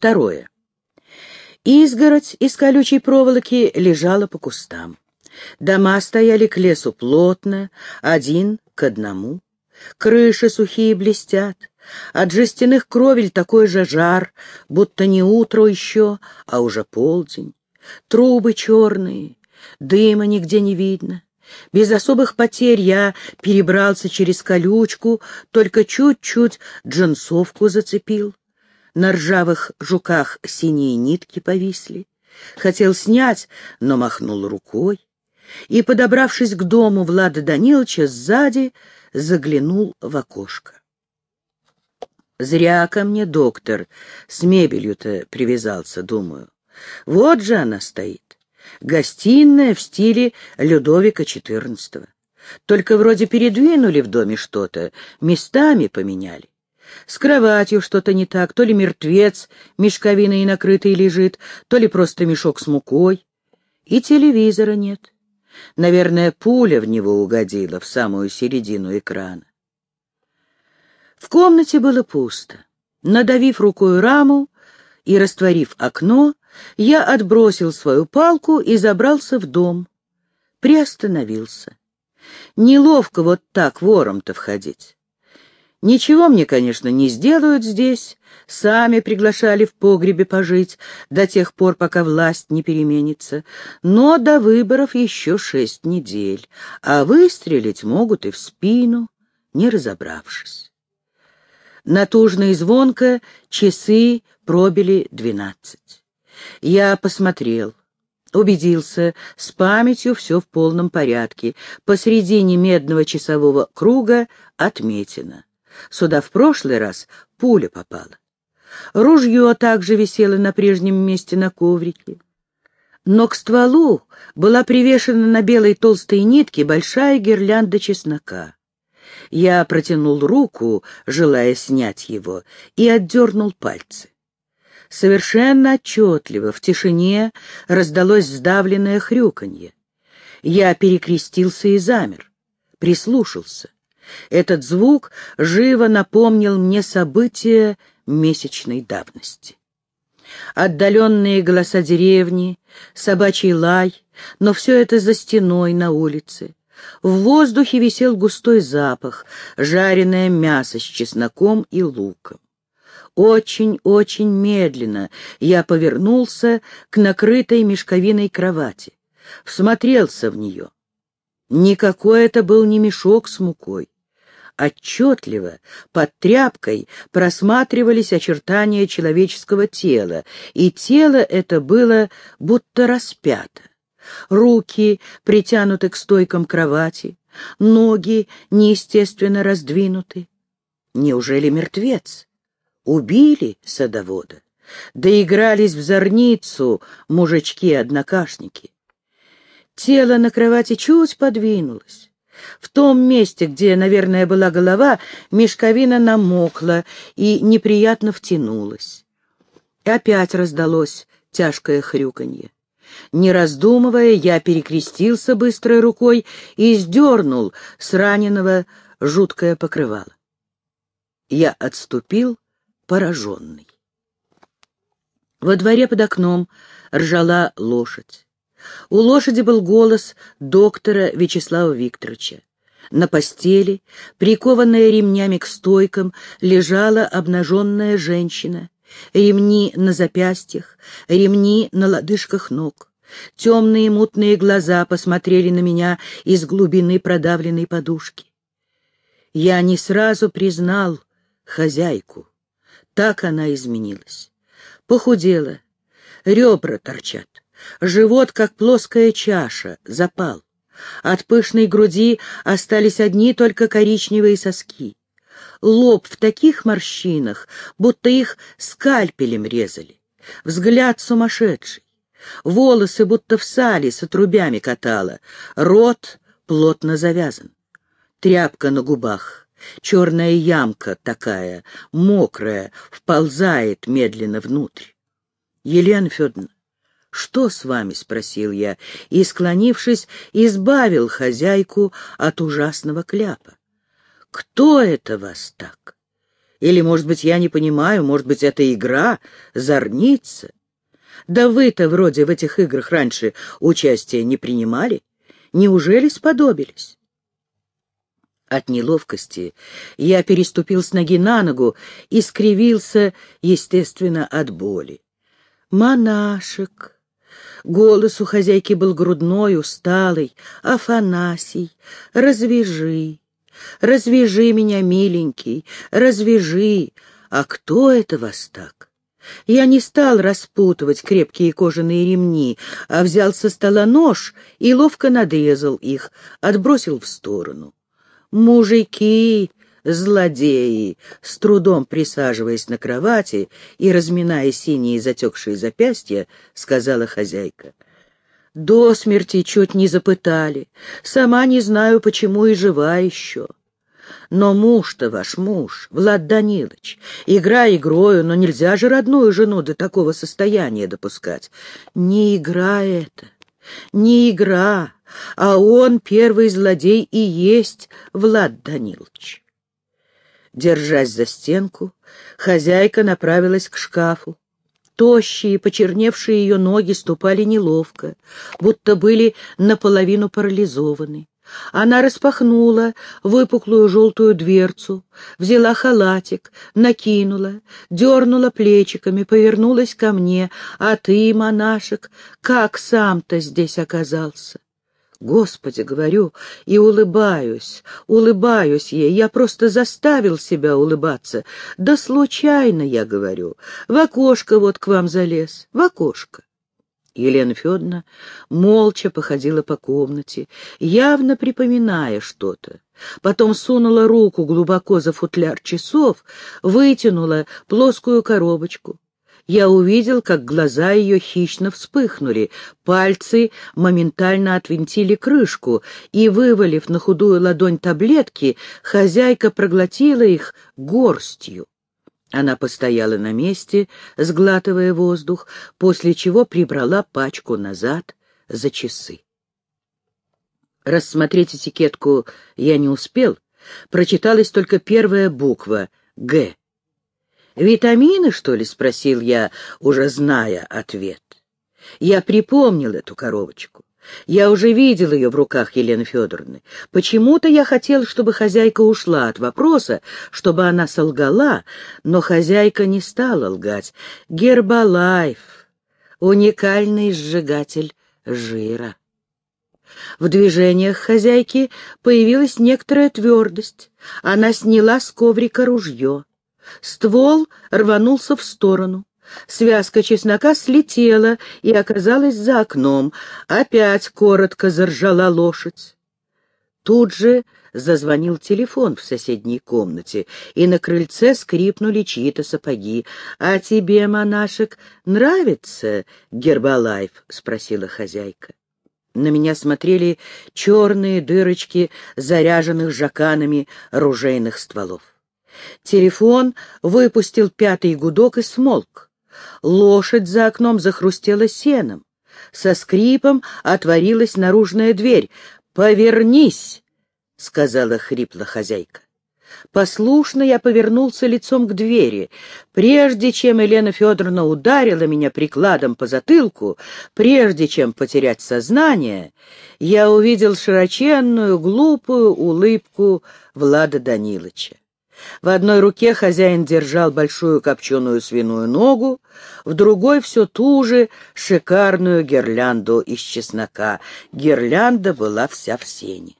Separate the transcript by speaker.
Speaker 1: Второе. Изгородь из колючей проволоки лежала по кустам. Дома стояли к лесу плотно, один к одному. Крыши сухие блестят. От жестяных кровель такой же жар, будто не утро еще, а уже полдень. Трубы черные, дыма нигде не видно. Без особых потерь я перебрался через колючку, только чуть-чуть джинсовку зацепил. На ржавых жуках синие нитки повисли. Хотел снять, но махнул рукой. И, подобравшись к дому Влада Даниловича, сзади заглянул в окошко. Зря ко мне доктор с мебелью-то привязался, думаю. Вот же она стоит. Гостиная в стиле Людовика XIV. Только вроде передвинули в доме что-то, местами поменяли. С кроватью что-то не так, то ли мертвец мешковиной накрытый лежит, то ли просто мешок с мукой. И телевизора нет. Наверное, пуля в него угодила в самую середину экрана. В комнате было пусто. Надавив рукой раму и растворив окно, я отбросил свою палку и забрался в дом. Приостановился. Неловко вот так вором-то входить. Ничего мне, конечно, не сделают здесь, сами приглашали в погребе пожить до тех пор, пока власть не переменится, но до выборов еще шесть недель, а выстрелить могут и в спину, не разобравшись. Натужно и звонко часы пробили двенадцать. Я посмотрел, убедился, с памятью все в полном порядке. Посредине медного часового круга отметина. Сюда в прошлый раз пуля попала. Ружье также висело на прежнем месте на коврике. Но к стволу была привешена на белой толстой нитке большая гирлянда чеснока. Я протянул руку, желая снять его, и отдернул пальцы. Совершенно отчетливо в тишине раздалось сдавленное хрюканье. Я перекрестился и замер, прислушался. Этот звук живо напомнил мне события месячной давности. Отдаленные голоса деревни, собачий лай, но все это за стеной на улице. В воздухе висел густой запах, жареное мясо с чесноком и луком. Очень-очень медленно я повернулся к накрытой мешковиной кровати, всмотрелся в нее. Никакой это был не мешок с мукой. Отчетливо, под тряпкой, просматривались очертания человеческого тела, и тело это было будто распято. Руки притянуты к стойкам кровати, ноги неестественно раздвинуты. Неужели мертвец? Убили садовода? Доигрались в зорницу мужички-однокашники. Тело на кровати чуть подвинулось. В том месте, где, наверное, была голова, мешковина намокла и неприятно втянулась. Опять раздалось тяжкое хрюканье. Не раздумывая, я перекрестился быстрой рукой и сдернул с раненого жуткое покрывало. Я отступил, пораженный. Во дворе под окном ржала лошадь. У лошади был голос доктора Вячеслава Викторовича. На постели, прикованная ремнями к стойкам, лежала обнаженная женщина. Ремни на запястьях, ремни на лодыжках ног. Темные мутные глаза посмотрели на меня из глубины продавленной подушки. Я не сразу признал хозяйку. Так она изменилась. Похудела, ребра торчат, живот, как плоская чаша, запал. От пышной груди остались одни только коричневые соски лоб в таких морщинах, будто их скальпелем резали. Взгляд сумасшедший. Волосы будто в сале с отрубями катала. Рот плотно завязан. Тряпка на губах. Черная ямка такая, мокрая, вползает медленно внутрь. Елена Федоровна, «Что с вами?» — спросил я, и, склонившись, избавил хозяйку от ужасного кляпа. Кто это вас так? Или, может быть, я не понимаю, может быть, это игра, зорница? Да вы-то вроде в этих играх раньше участия не принимали. Неужели сподобились? От неловкости я переступил с ноги на ногу и скривился, естественно, от боли. «Монашек!» Голос у хозяйки был грудной, усталый. «Афанасий, развяжи! Развяжи меня, миленький, развяжи! А кто это вас так?» Я не стал распутывать крепкие кожаные ремни, а взял со стола нож и ловко надрезал их, отбросил в сторону. «Мужики!» Злодеи!» С трудом присаживаясь на кровати и разминая синие затекшие запястья, сказала хозяйка. «До смерти чуть не запытали. Сама не знаю, почему и жива еще. Но муж-то ваш муж, Влад Данилович. Игра игрою, но нельзя же родную жену до такого состояния допускать. Не игра это, не игра, а он первый злодей и есть Влад Данилович. Держась за стенку, хозяйка направилась к шкафу. Тощие, почерневшие ее ноги ступали неловко, будто были наполовину парализованы. Она распахнула выпуклую желтую дверцу, взяла халатик, накинула, дернула плечиками, повернулась ко мне. «А ты, монашек, как сам-то здесь оказался?» Господи, говорю, и улыбаюсь, улыбаюсь ей. Я просто заставил себя улыбаться. Да случайно, я говорю. В окошко вот к вам залез, в окошко. Елена Федоровна молча походила по комнате, явно припоминая что-то. Потом сунула руку глубоко за футляр часов, вытянула плоскую коробочку, я увидел, как глаза ее хищно вспыхнули, пальцы моментально отвинтили крышку, и, вывалив на худую ладонь таблетки, хозяйка проглотила их горстью. Она постояла на месте, сглатывая воздух, после чего прибрала пачку назад за часы. Рассмотреть этикетку я не успел, прочиталась только первая буква — «Г». «Витамины, что ли?» — спросил я, уже зная ответ. Я припомнил эту коробочку. Я уже видел ее в руках Елены Федоровны. Почему-то я хотел, чтобы хозяйка ушла от вопроса, чтобы она солгала, но хозяйка не стала лгать. Гербалайф — уникальный сжигатель жира. В движениях хозяйки появилась некоторая твердость. Она сняла с коврика ружье. Ствол рванулся в сторону. Связка чеснока слетела и оказалась за окном. Опять коротко заржала лошадь. Тут же зазвонил телефон в соседней комнате, и на крыльце скрипнули чьи-то сапоги. «А тебе, монашек, нравится Гербалайф?» — спросила хозяйка. На меня смотрели черные дырочки заряженных жаканами ружейных стволов. Телефон выпустил пятый гудок и смолк. Лошадь за окном захрустела сеном. Со скрипом отворилась наружная дверь. «Повернись!» — сказала хрипло хозяйка. Послушно я повернулся лицом к двери. Прежде чем Елена Федоровна ударила меня прикладом по затылку, прежде чем потерять сознание, я увидел широченную, глупую улыбку Влада Даниловича. В одной руке хозяин держал большую копченую свиную ногу, в другой все ту же шикарную гирлянду из чеснока. Гирлянда была вся в сене.